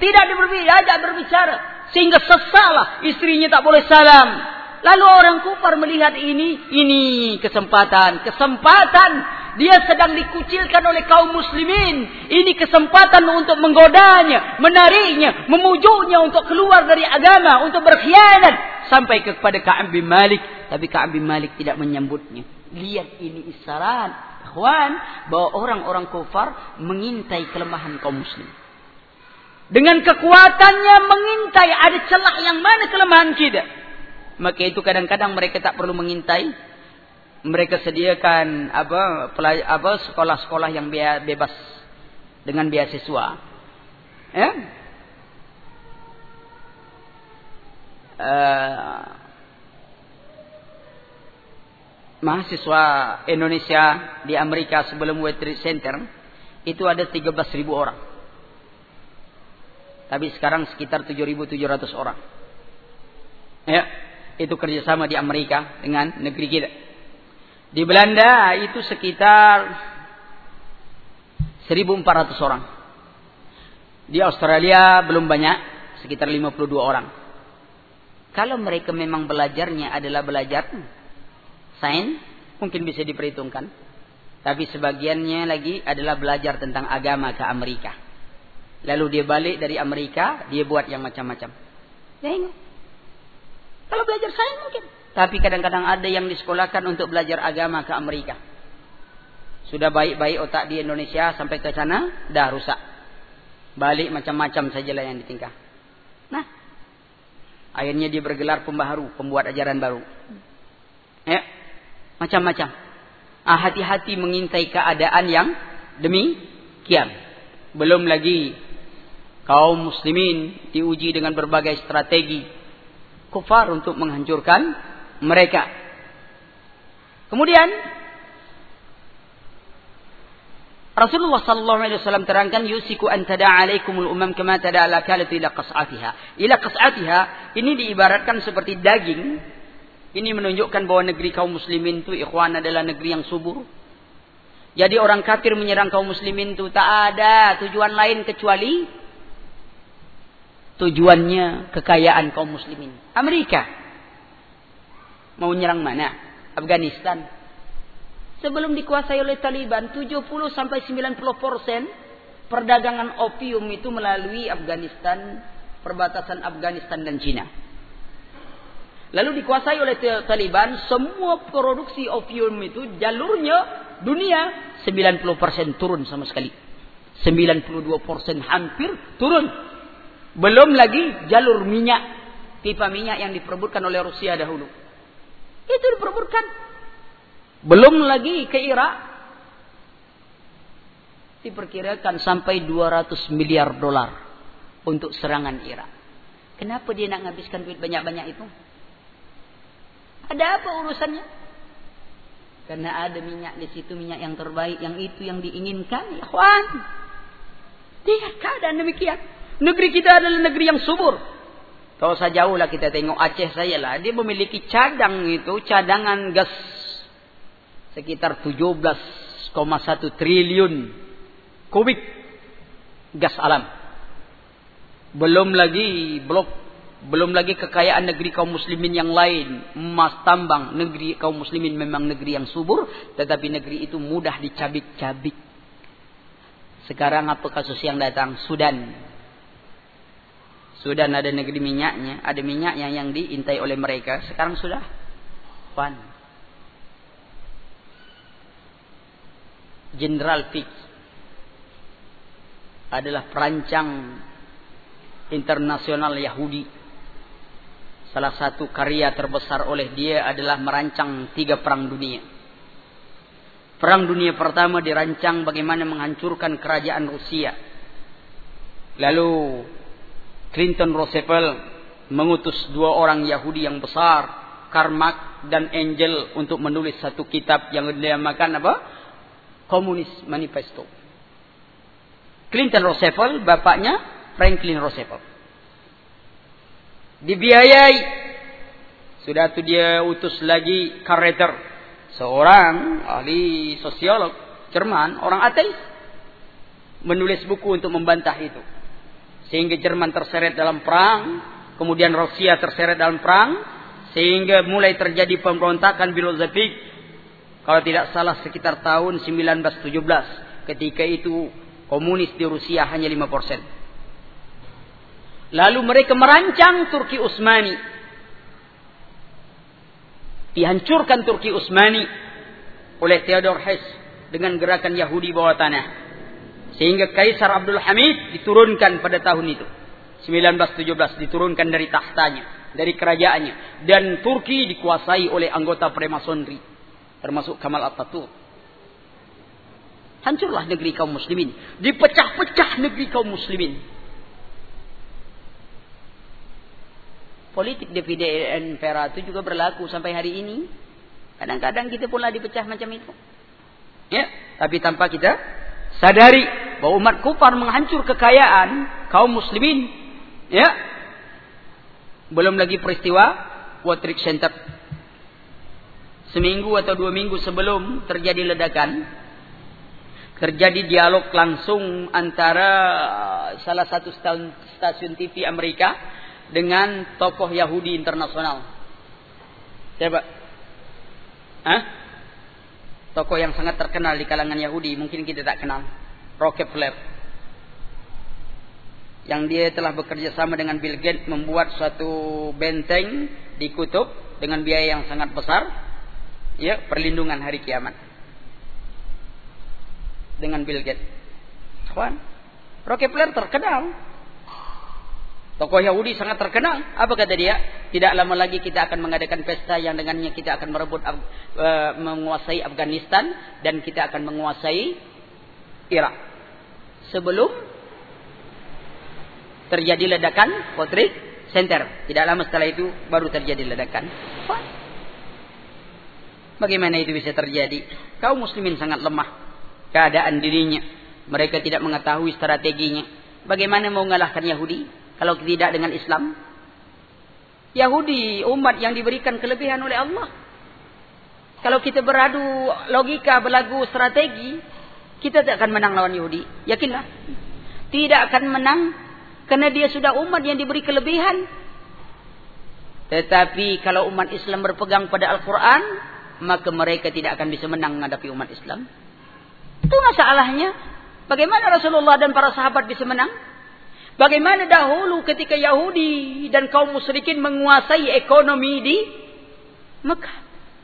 Tidak diajak berbicara. Sehingga sesalah istrinya tak boleh salam. Lalu orang kufar melihat ini, ini kesempatan, kesempatan. Dia sedang dikucilkan oleh kaum muslimin. Ini kesempatan untuk menggodanya, menariknya, memujuknya untuk keluar dari agama, untuk berkhianat. Sampai kepada Ka'ab bin Malik. Tapi Ka'ab bin Malik tidak menyambutnya. Lihat ini isyarat ikhwan bahwa orang-orang kufar mengintai kelemahan kaum muslim. Dengan kekuatannya mengintai ada celah yang mana kelemahan kita. Maka itu kadang-kadang mereka tak perlu mengintai. Mereka sediakan apa apa sekolah-sekolah yang bebas dengan beasiswa. Ya? Uh, mahasiswa Indonesia di Amerika sebelum World Trade Center itu ada 13.000 orang. Tapi sekarang sekitar 7.700 orang. Ya, itu kerjasama di Amerika dengan negeri kita. Di Belanda itu sekitar 1.400 orang. Di Australia belum banyak, sekitar 52 orang. Kalau mereka memang belajarnya adalah belajar sains mungkin bisa diperhitungkan. Tapi sebagiannya lagi adalah belajar tentang agama ke Amerika. Lalu dia balik dari Amerika, dia buat yang macam-macam. Tengok. Kalau belajar sains mungkin. Tapi kadang-kadang ada yang disekolahkan untuk belajar agama ke Amerika. Sudah baik-baik otak di Indonesia sampai ke sana, dah rusak. Balik macam-macam sajalah yang ditingkah. Nah, akhirnya dia bergelar pembaharu, pembuat ajaran baru. Ya, macam-macam. Ah, hati-hati mengintai keadaan yang demikian. Belum lagi kaum muslimin diuji dengan berbagai strategi kufar untuk menghancurkan mereka. Kemudian Rasulullah sallallahu alaihi wasallam terangkan yusiku an tada'a alaikumul umam kama tada'a al-akalatu ila qas'atiha. Ila qas'atiha ini diibaratkan seperti daging ini menunjukkan bahwa negeri kaum muslimin itu ikhwan adalah negeri yang subur. Jadi orang kafir menyerang kaum muslimin itu tak ada tujuan lain kecuali tujuannya kekayaan kaum muslimin. Amerika mau menyerang mana? Afghanistan. Sebelum dikuasai oleh Taliban, 70 sampai 90 persen perdagangan opium itu melalui Afghanistan, perbatasan Afghanistan dan Cina. Lalu dikuasai oleh Taliban, semua produksi opium itu jalurnya dunia 90% turun sama sekali. 92% hampir turun. Belum lagi jalur minyak, pipa minyak yang diperebutkan oleh Rusia dahulu. Itu diperebutkan. Belum lagi ke Irak. Diperkirakan sampai 200 miliar dolar untuk serangan Irak. Kenapa dia nak menghabiskan duit banyak-banyak itu? Ada apa urusannya? Karena ada minyak di situ, minyak yang terbaik, yang itu yang diinginkan, ya kawan. Lihat keadaan demikian. Negeri kita adalah negeri yang subur. Kalau saya jauh lah kita tengok Aceh saya lah, dia memiliki cadang itu, cadangan gas sekitar 17,1 triliun kubik gas alam. Belum lagi blok belum lagi kekayaan negeri kaum muslimin yang lain. Emas tambang. Negeri kaum muslimin memang negeri yang subur. Tetapi negeri itu mudah dicabik-cabik. Sekarang apa kasus yang datang? Sudan. Sudan ada negeri minyaknya. Ada minyaknya yang diintai oleh mereka. Sekarang sudah. Pan. General Fix. Adalah perancang internasional Yahudi Salah satu karya terbesar oleh dia adalah merancang tiga perang dunia. Perang dunia pertama dirancang bagaimana menghancurkan kerajaan Rusia. Lalu Clinton Roosevelt mengutus dua orang Yahudi yang besar, Karmak dan Angel untuk menulis satu kitab yang dinamakan apa? Komunis Manifesto. Clinton Roosevelt, bapaknya Franklin Roosevelt dibiayai. Sudah itu dia utus lagi Kareter, seorang ahli sosiolog Jerman, orang ateis, menulis buku untuk membantah itu. Sehingga Jerman terseret dalam perang, kemudian Rusia terseret dalam perang, sehingga mulai terjadi pemberontakan filosofik. Kalau tidak salah sekitar tahun 1917, ketika itu komunis di Rusia hanya 5 persen. Lalu mereka merancang Turki Utsmani. Dihancurkan Turki Utsmani oleh Theodor Hess dengan gerakan Yahudi bawah tanah. Sehingga Kaisar Abdul Hamid diturunkan pada tahun itu. 1917 diturunkan dari tahtanya, dari kerajaannya. Dan Turki dikuasai oleh anggota Freemasonry. Termasuk Kamal Atatürk. Hancurlah negeri kaum muslimin. Dipecah-pecah negeri kaum muslimin. Politik dividen pera itu juga berlaku sampai hari ini. Kadang-kadang kita pula dipecah macam itu. Ya, tapi tanpa kita sadari bahwa umat kufar menghancur kekayaan kaum muslimin. Ya. Belum lagi peristiwa World Trade Center. Seminggu atau dua minggu sebelum terjadi ledakan, terjadi dialog langsung antara salah satu stasiun TV Amerika dengan tokoh Yahudi internasional. Siapa? Hah? Tokoh yang sangat terkenal di kalangan Yahudi, mungkin kita tak kenal. Rockefeller. Yang dia telah bekerja sama dengan Bill Gates membuat suatu benteng di kutub dengan biaya yang sangat besar. Ya, perlindungan hari kiamat. Dengan Bill Gates. Kawan, Rockefeller terkenal. Tokoh Yahudi sangat terkenal. Apa kata dia? Tidak lama lagi kita akan mengadakan pesta yang dengannya kita akan merebut uh, menguasai Afghanistan dan kita akan menguasai Irak. Sebelum terjadi ledakan Potrik Center. Tidak lama setelah itu baru terjadi ledakan. Bagaimana itu bisa terjadi? Kaum muslimin sangat lemah keadaan dirinya. Mereka tidak mengetahui strateginya. Bagaimana mau mengalahkan Yahudi? Kalau tidak dengan Islam. Yahudi umat yang diberikan kelebihan oleh Allah. Kalau kita beradu logika, berlagu strategi, kita tidak akan menang lawan Yahudi. Yakinlah. Tidak akan menang karena dia sudah umat yang diberi kelebihan. Tetapi kalau umat Islam berpegang pada Al-Quran, maka mereka tidak akan bisa menang menghadapi umat Islam. Itu masalahnya. Bagaimana Rasulullah dan para sahabat bisa menang? Bagaimana dahulu ketika Yahudi dan kaum musyrikin menguasai ekonomi di Mekah.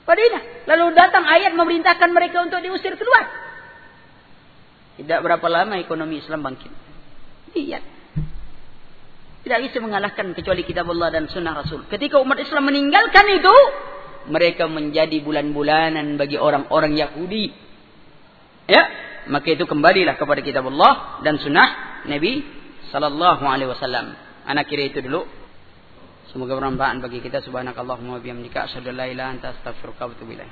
Madinah. Lalu datang ayat memerintahkan mereka untuk diusir keluar. Tidak berapa lama ekonomi Islam bangkit. Iya. Tidak bisa mengalahkan kecuali kitab Allah dan sunnah Rasul. Ketika umat Islam meninggalkan itu, mereka menjadi bulan-bulanan bagi orang-orang Yahudi. Ya, maka itu kembalilah kepada kitab Allah dan sunnah Nabi sallallahu alaihi wasallam. Anak kira itu dulu. Semoga bermanfaat bagi kita. Subhanakallahumma wa bihamdika asyhadu an la ilaha anta astaghfiruka wa atubu ilaik.